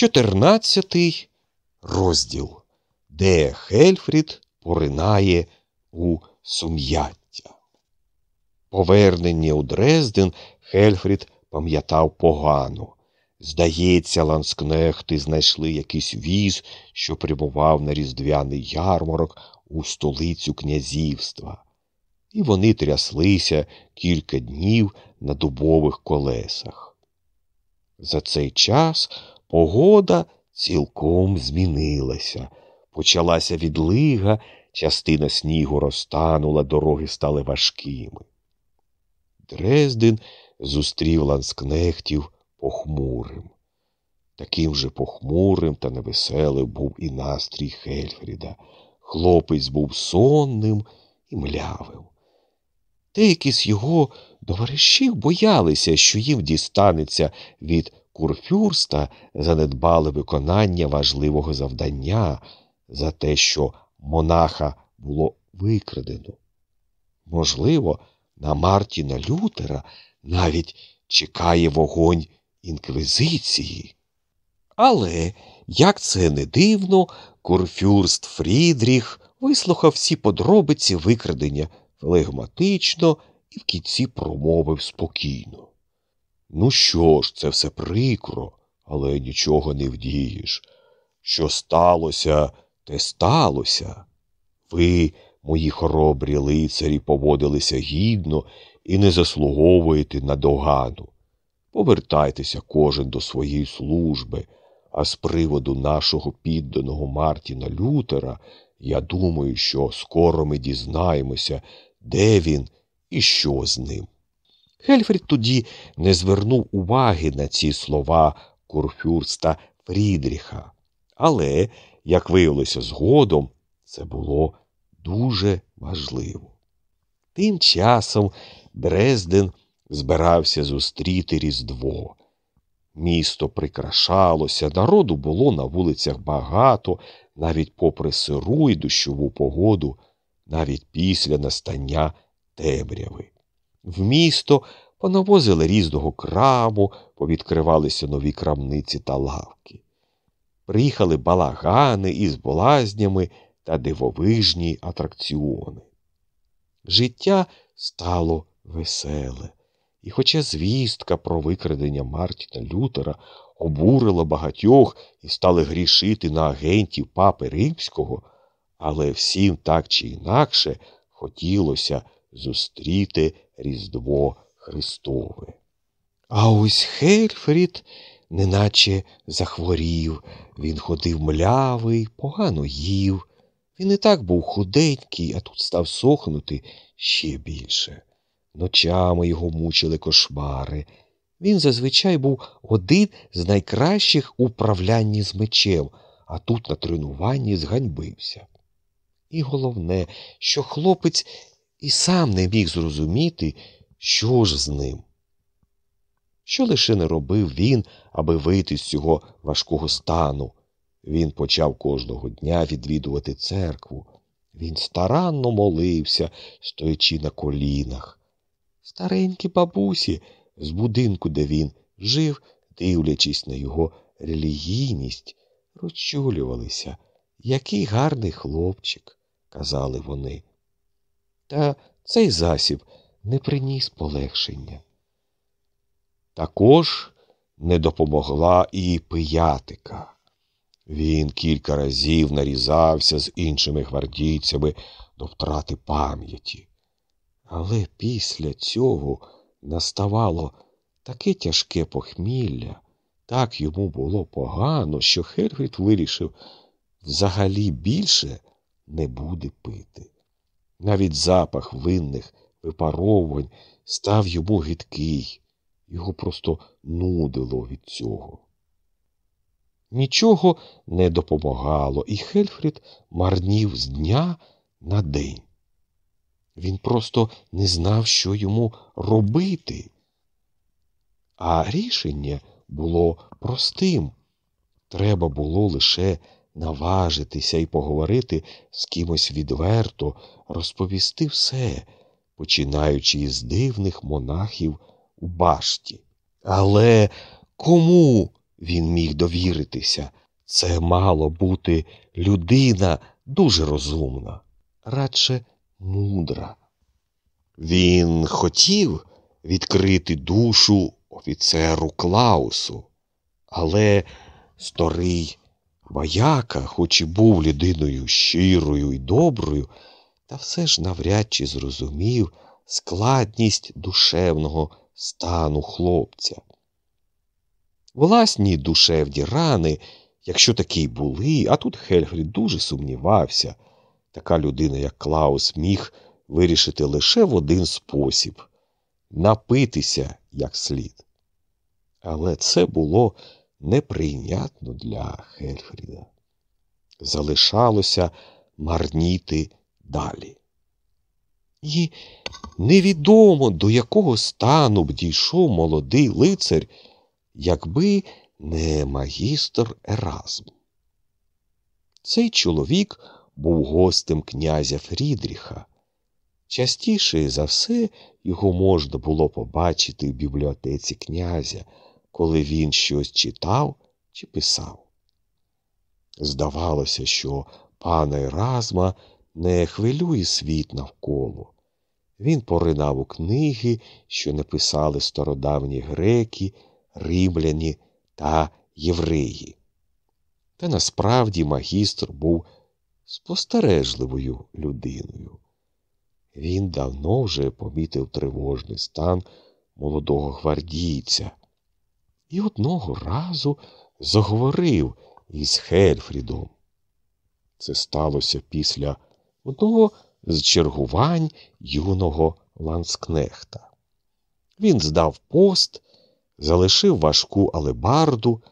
Чотирнадцятий розділ, де Хельфрід поринає у сум'яття. Повернення у Дрезден Хельфрід пам'ятав погано. Здається, ландскнехти знайшли якийсь віз, що прямував на різдвяний ярмарок у столицю князівства, і вони тряслися кілька днів на дубових колесах. За цей час погода цілком змінилася, почалася відлига, частина снігу розтанула, дороги стали важкими. Дрезден зустрів ланскнехтів похмурим. Таким же похмурим та невеселим був і настрій Хельфріда. Хлопець був сонним і млявим. Деякі з його товаришів боялися, що їм дістанеться від курфюрста занедбали виконання важливого завдання за те, що монаха було викрадено. Можливо, на Мартіна Лютера навіть чекає вогонь інквізиції. Але, як це не дивно, курфюрст Фрідріх вислухав всі подробиці викрадення флегматично і в кінці промовив спокійно. Ну що ж, це все прикро, але нічого не вдієш. Що сталося, те сталося. Ви, мої хоробрі лицарі, поводилися гідно і не заслуговуєте на догану. Повертайтеся кожен до своєї служби, а з приводу нашого підданого Мартіна Лютера, я думаю, що скоро ми дізнаємося, де він і що з ним. Хельфрід тоді не звернув уваги на ці слова курфюрста Фрідріха, але, як виявилося згодом, це було дуже важливо. Тим часом Дрезден збирався зустріти Різдво. Місто прикрашалося, народу було на вулицях багато, навіть попри сиру й дощову погоду, навіть після настання темряви. В місто понавозили різного краму, повідкривалися нові крамниці та лавки. Приїхали балагани із болазнями та дивовижні атракціони. Життя стало веселе, і, хоча звістка про викрадення Мартіна Лютера обурила багатьох і стали грішити на агентів папи Римського, але всім так чи інакше хотілося зустріти Різдво Христове. А ось Хельфрід неначе захворів, він ходив млявий, погано їв. Він і так був худенький, а тут став сохнути ще більше. Ночами його мучили кошмари. Він зазвичай був один з найкращих у управлянні з мечем, а тут на тренуванні зганьбився. І головне, що хлопець і сам не міг зрозуміти, що ж з ним. Що лише не робив він, аби вийти з цього важкого стану. Він почав кожного дня відвідувати церкву. Він старанно молився, стоячи на колінах. Старенькі бабусі з будинку, де він жив, дивлячись на його релігійність, розчулювалися. Який гарний хлопчик, казали вони. Та цей засіб не приніс полегшення. Також не допомогла і пиятика. Він кілька разів нарізався з іншими гвардійцями до втрати пам'яті. Але після цього наставало таке тяжке похмілля, так йому було погано, що Хельфрід вирішив взагалі більше не буде пити. Навіть запах винних випаровувань став йому гидкий, його просто нудило від цього. Нічого не допомагало, і Хельфрід марнів з дня на день. Він просто не знав, що йому робити. А рішення було простим. Треба було лише наважитися і поговорити з кимось відверто, розповісти все, починаючи із дивних монахів у башті. Але кому він міг довіритися. Це мало бути людина дуже розумна, радше мудра. Він хотів відкрити душу офіцеру Клаусу, але старий вояка, хоч і був людиною щирою і доброю, та все ж навряд чи зрозумів складність душевного стану хлопця. Власні душевні рани, якщо такі й були, а тут Хельфрід дуже сумнівався, така людина, як Клаус, міг вирішити лише в один спосіб напитися як слід. Але це було неприйнятно для Хельфріда. Залишалося марніти далі. І невідомо, до якого стану б дійшов молодий лицар, якби не магістр Еразм. Цей чоловік був гостем князя Фрідріха. Частіше за все його можна було побачити в бібліотеці князя, коли він щось читав чи писав. Здавалося, що пана Еразма не хвилює світ навколо. Він поринав у книги, що написали стародавні греки, римляні та євреї. Та насправді магістр був спостережливою людиною. Він давно вже помітив тривожний стан молодого гвардійця і одного разу заговорив із Хельфрідом. Це сталося після одного з чергувань юного ланскнехта. Він здав пост, залишив важку алебарду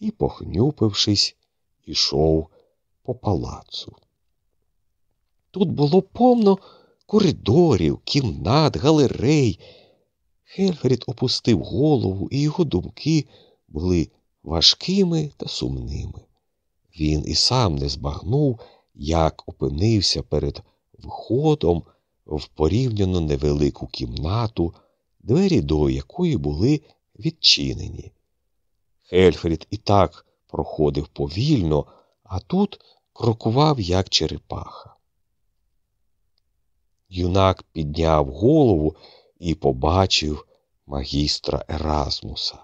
і, похнюпившись, ішов по палацу. Тут було повно коридорів, кімнат, галерей. Хельфрід опустив голову, і його думки були важкими та сумними. Він і сам не збагнув, як опинився перед входом в порівняно невелику кімнату, двері до якої були відчинені. Хельфрід і так проходив повільно, а тут крокував, як черепаха. Юнак підняв голову і побачив магістра Еразмуса.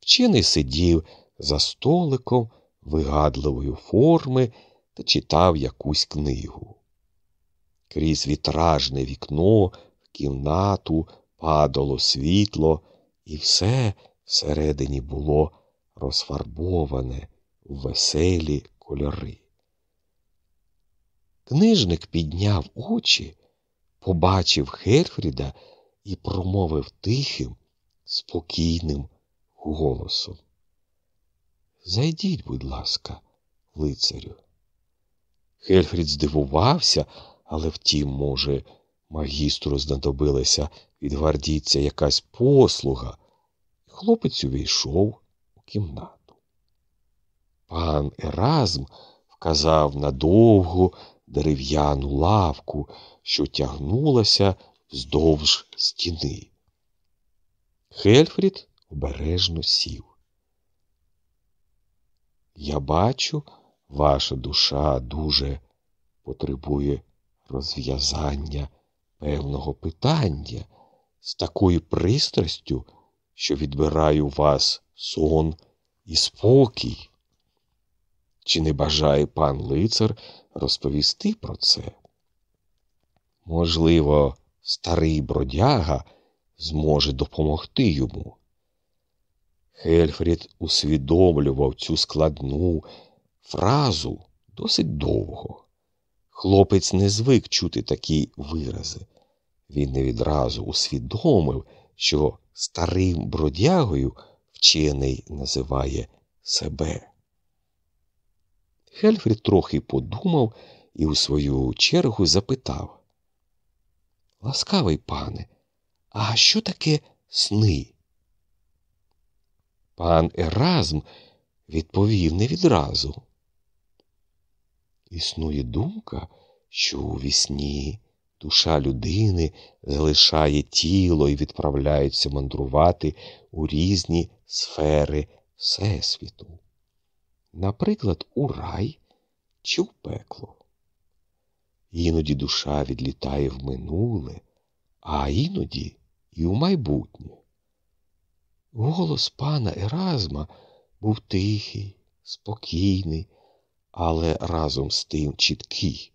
Вчений сидів за столиком вигадливої форми та читав якусь книгу. Крізь вітражне вікно в кімнату падало світло, і все всередині було розфарбоване в веселі кольори. Книжник підняв очі побачив Херфріда і промовив тихим, спокійним голосом. Зайдіть, будь ласка, лицарю. Хельфрід здивувався, але втім, може, магістру знадобилася від гвардійця якась послуга, хлопець увійшов у кімнату. Пан Еразм вказав на довгу дерев'яну лавку, що тягнулася вздовж стіни. Хельфрід обережно сів. Я бачу, ваша душа дуже потребує розв'язання певного питання з такою пристрастю, що відбираю вас сон і спокій. Чи не бажає пан лицар розповісти про це? Можливо, старий бродяга зможе допомогти йому. Хельфрід усвідомлював цю складну фразу досить довго. Хлопець не звик чути такі вирази. Він не відразу усвідомив, що старим бродягою вчений називає себе. Хельфрід трохи подумав і у свою чергу запитав Ласкавий пане, а що таке сни? Пан Еразм відповів не відразу. Існує думка, що у вісні душа людини залишає тіло і відправляється мандрувати у різні сфери Всесвіту, наприклад, у рай чи в пекло. Іноді душа відлітає в минуле, а іноді і в майбутнє. Голос пана Еразма був тихий, спокійний, але разом з тим чіткий.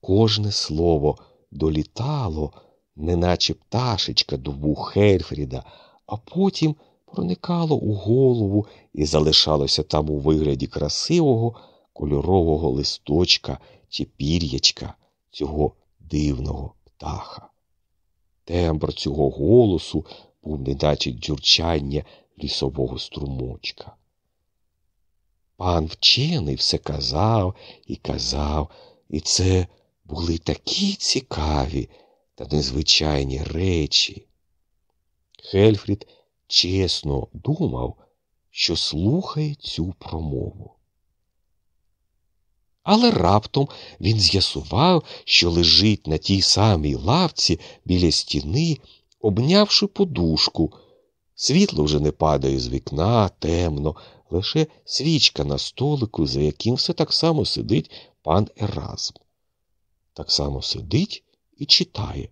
Кожне слово долітало, неначе пташечка до вух Хельфріда, а потім проникало у голову і залишалося там у вигляді красивого кольорового листочка чи пір'ячка цього дивного птаха. Тембр цього голосу був неначе дзюрчання лісового струмочка. Пан вчений все казав і казав, і це були такі цікаві та незвичайні речі. Хельфрід чесно думав, що слухає цю промову. Але раптом він з'ясував, що лежить на тій самій лавці біля стіни, обнявши подушку. Світло вже не падає з вікна, темно, лише свічка на столику, за яким все так само сидить пан Еразм. Так само сидить і читає.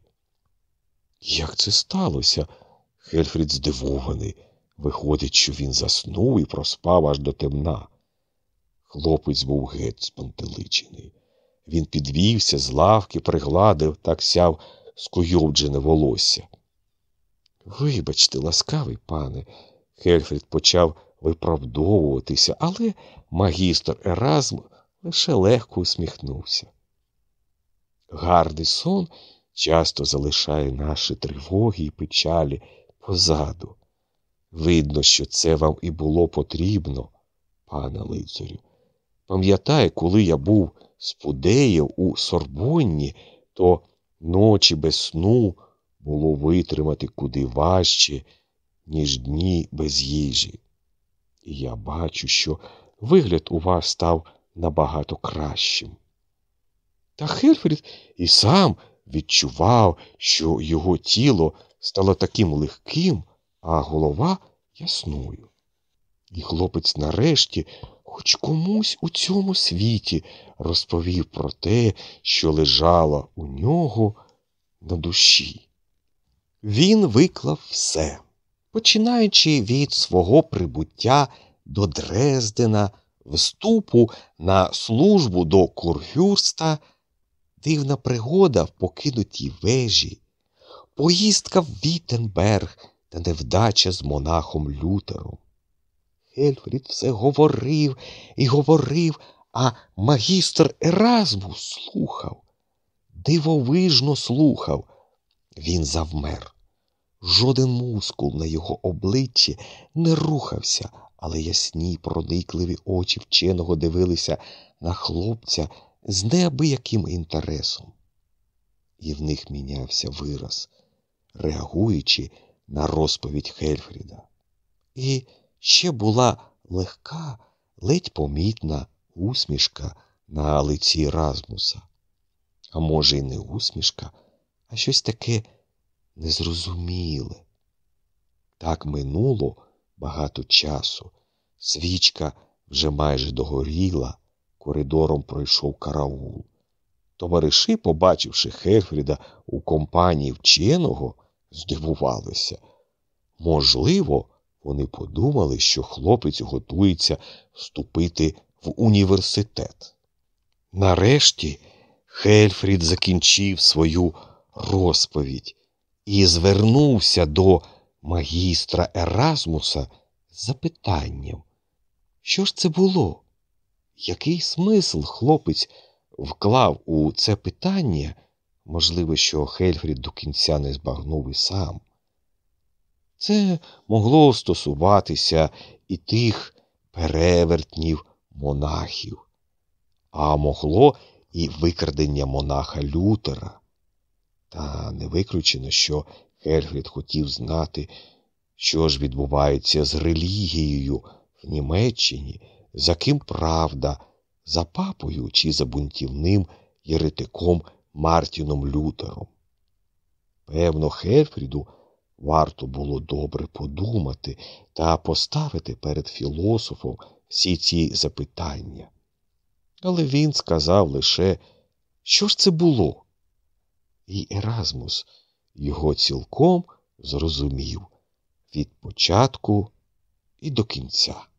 Як це сталося? Хельфрід здивований. Виходить, що він заснув і проспав аж до темна. Хлопець був геть спантеличений. Він підвівся з лавки, пригладив, так сяв скуйовджене волосся. Вибачте, ласкавий пане, Хельфрід почав виправдовуватися, але магістр Еразм лише легко усміхнувся. Гарний сон часто залишає наші тривоги і печалі позаду. Видно, що це вам і було потрібно, пане лицарю. Пам'ятаю, коли я був з Пудеєв у Сорбонні, то ночі без сну було витримати куди важче, ніж дні без їжі. І я бачу, що вигляд у вас став набагато кращим. Та Хельфрід і сам відчував, що його тіло стало таким легким, а голова ясною. І хлопець нарешті хоч комусь у цьому світі розповів про те, що лежало у нього на душі. Він виклав все, починаючи від свого прибуття до Дрездена, вступу на службу до Курфюрста, дивна пригода в покинутій вежі, поїздка в Віттенберг та невдача з монахом Лютером. Ельфрід все говорив і говорив, а магістр Еразмус слухав, дивовижно слухав. Він завмер. Жоден мускул на його обличчі не рухався, але ясні, проникливі очі вченого дивилися на хлопця з неабияким інтересом. І в них мінявся вираз, реагуючи на розповідь Хельфріда. І ще була легка, ледь помітна усмішка на лиці Размуса. А може, й не усмішка, а щось таке незрозуміле. Так минуло багато часу. Свічка вже майже догоріла, коридором пройшов караул. Товариші, побачивши Хельфріда у компанії вченого, здивувалися. Можливо, вони подумали, що хлопець готується вступити в університет. Нарешті Хельфрід закінчив свою розповідь і звернувся до магістра Еразмуса з запитанням, що ж це було? Який смисл хлопець вклав у це питання? Можливо, що Хельфрід до кінця не збагнув і сам. Це могло стосуватися і тих перевертнів монахів, а могло і викрадення монаха Лютера. Та не виключено, що Хельфрід хотів знати, що ж відбувається з релігією в Німеччині, за ким правда, за папою чи за бунтівним єретиком Мартіном Лютером. Певно, Хельфріду Варто було добре подумати та поставити перед філософом всі ці запитання. Але він сказав лише, що ж це було? І Еразмус його цілком зрозумів від початку і до кінця.